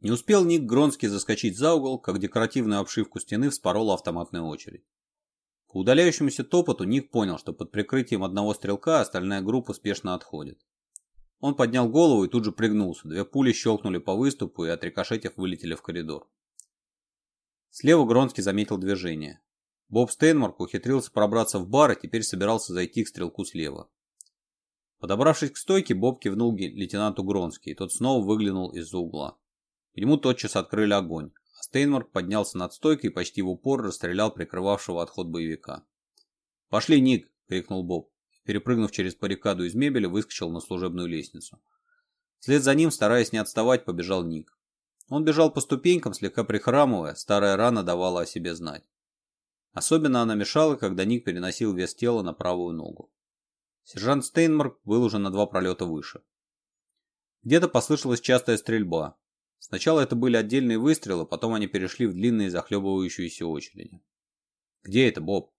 Не успел Ник Гронский заскочить за угол, как декоративную обшивку стены вспорола автоматная очередь. По удаляющемуся топоту Ник понял, что под прикрытием одного стрелка остальная группа спешно отходит. Он поднял голову и тут же пригнулся, две пули щелкнули по выступу и от рикошетев вылетели в коридор. Слева Гронский заметил движение. Боб Стейнмарк ухитрился пробраться в бар и теперь собирался зайти к стрелку слева. Подобравшись к стойке, Боб кивнул лейтенанту Гронский, и тот снова выглянул из-за угла. По нему тотчас открыли огонь, а Стейнмарк поднялся над стойкой и почти в упор расстрелял прикрывавшего отход боевика. «Пошли, Ник!» – крикнул Боб. Перепрыгнув через парикаду из мебели, выскочил на служебную лестницу. Вслед за ним, стараясь не отставать, побежал Ник. Он бежал по ступенькам, слегка прихрамывая, старая рана давала о себе знать. Особенно она мешала, когда Ник переносил вес тела на правую ногу. Сержант Стейнмарк был уже на два пролета выше. Где-то послышалась частая стрельба, Сначала это были отдельные выстрелы, потом они перешли в длинные захлебывающиеся очереди. «Где это, Боб?»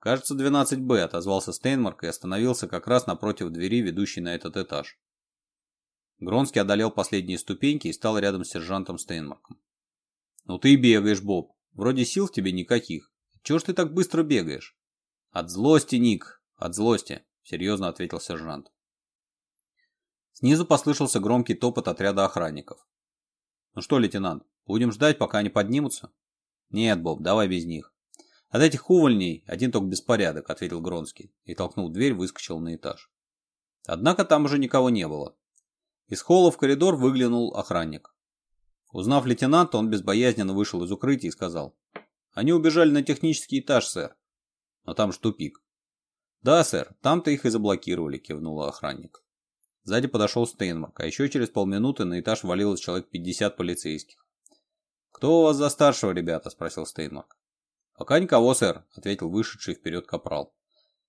«Кажется, 12-Б», — отозвался Стейнмарк и остановился как раз напротив двери, ведущей на этот этаж. Гронский одолел последние ступеньки и стал рядом с сержантом Стейнмарком. «Ну ты бегаешь, Боб. Вроде сил в тебе никаких. Чего ж ты так быстро бегаешь?» «От злости, Ник, от злости», — серьезно ответил сержант. Снизу послышался громкий топот отряда охранников. Ну что, лейтенант, будем ждать, пока они поднимутся? Нет, Боб, давай без них. От этих увольней один только беспорядок, ответил Гронский и толкнул дверь, выскочил на этаж. Однако там уже никого не было. Из холла в коридор выглянул охранник. Узнав лейтенанта, он безбоязненно вышел из укрытия и сказал. «Они убежали на технический этаж, сэр. Но там же тупик». «Да, сэр, там-то их и заблокировали», – кивнул охранник. Сзади подошел Стейнмарк, а еще через полминуты на этаж валилось человек 50 полицейских. «Кто у вас за старшего, ребята?» – спросил Стейнмарк. «Пока никого, сэр», – ответил вышедший вперед капрал.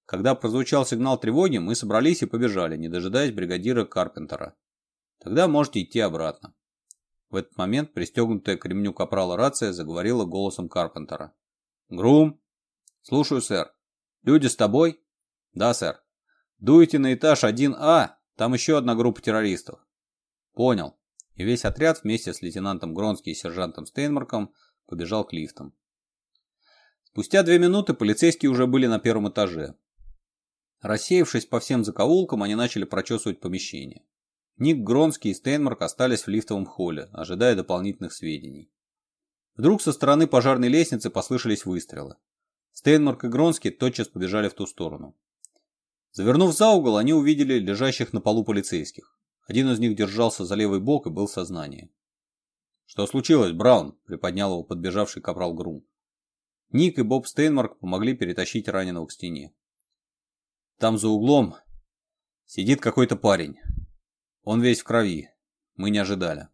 Когда прозвучал сигнал тревоги, мы собрались и побежали, не дожидаясь бригадира Карпентера. «Тогда можете идти обратно». В этот момент пристегнутая к ремню капрала рация заговорила голосом Карпентера. «Грум?» «Слушаю, сэр. Люди с тобой?» «Да, сэр. Дуйте на этаж 1А там еще одна группа террористов. Понял. И весь отряд вместе с лейтенантом Гронски и сержантом Стейнмарком побежал к лифтам. Спустя две минуты полицейские уже были на первом этаже. Рассеявшись по всем закоулкам, они начали прочесывать помещение. Ник Гронский и Стейнмарк остались в лифтовом холле, ожидая дополнительных сведений. Вдруг со стороны пожарной лестницы послышались выстрелы. Стейнмарк и Гронский тотчас побежали в ту сторону. Завернув за угол, они увидели лежащих на полу полицейских. Один из них держался за левый бок и был в сознании. «Что случилось, Браун?» – приподнял его подбежавший капрал Грум. Ник и Боб Стейнмарк помогли перетащить раненого к стене. «Там за углом сидит какой-то парень. Он весь в крови. Мы не ожидали».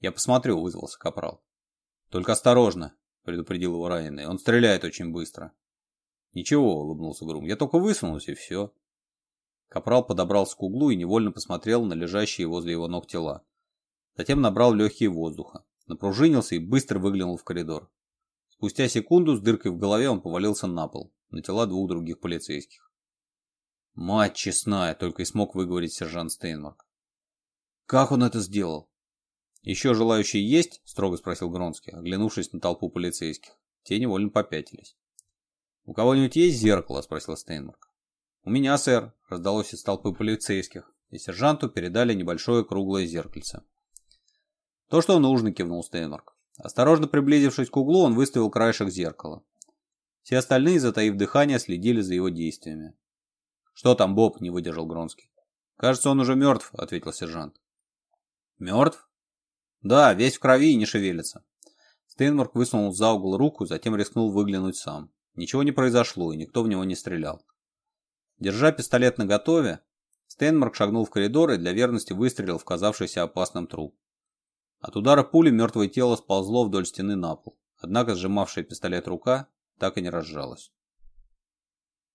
«Я посмотрю», – вызвался капрал. «Только осторожно», – предупредил его раненый. «Он стреляет очень быстро». «Ничего», — улыбнулся Грум, — «я только высунулся, и все». Капрал подобрался к углу и невольно посмотрел на лежащие возле его ног тела. Затем набрал легкие воздуха, напружинился и быстро выглянул в коридор. Спустя секунду с дыркой в голове он повалился на пол, на тела двух других полицейских. «Мать честная!» — только и смог выговорить сержант Стейнмарк. «Как он это сделал?» «Еще желающие есть?» — строго спросил Гронский, оглянувшись на толпу полицейских. Те невольно попятились. «У кого-нибудь есть зеркало?» – спросил Стейнмарк. «У меня, сэр», – раздалось из толпы полицейских, и сержанту передали небольшое круглое зеркальце. «То, что нужно», – кивнул Стейнмарк. Осторожно приблизившись к углу, он выставил краешек зеркала. Все остальные, затаив дыхание, следили за его действиями. «Что там, Боб?» – не выдержал Гронский. «Кажется, он уже мертв», – ответил сержант. «Мертв?» «Да, весь в крови и не шевелится». Стейнмарк высунул за угол руку, затем рискнул выглянуть сам. Ничего не произошло, и никто в него не стрелял. Держа пистолет наготове, Стейнмарк шагнул в коридор и для верности выстрелил в казавшийся опасным труп. От удара пули мертвое тело сползло вдоль стены на пол, однако сжимавшая пистолет рука так и не разжалась.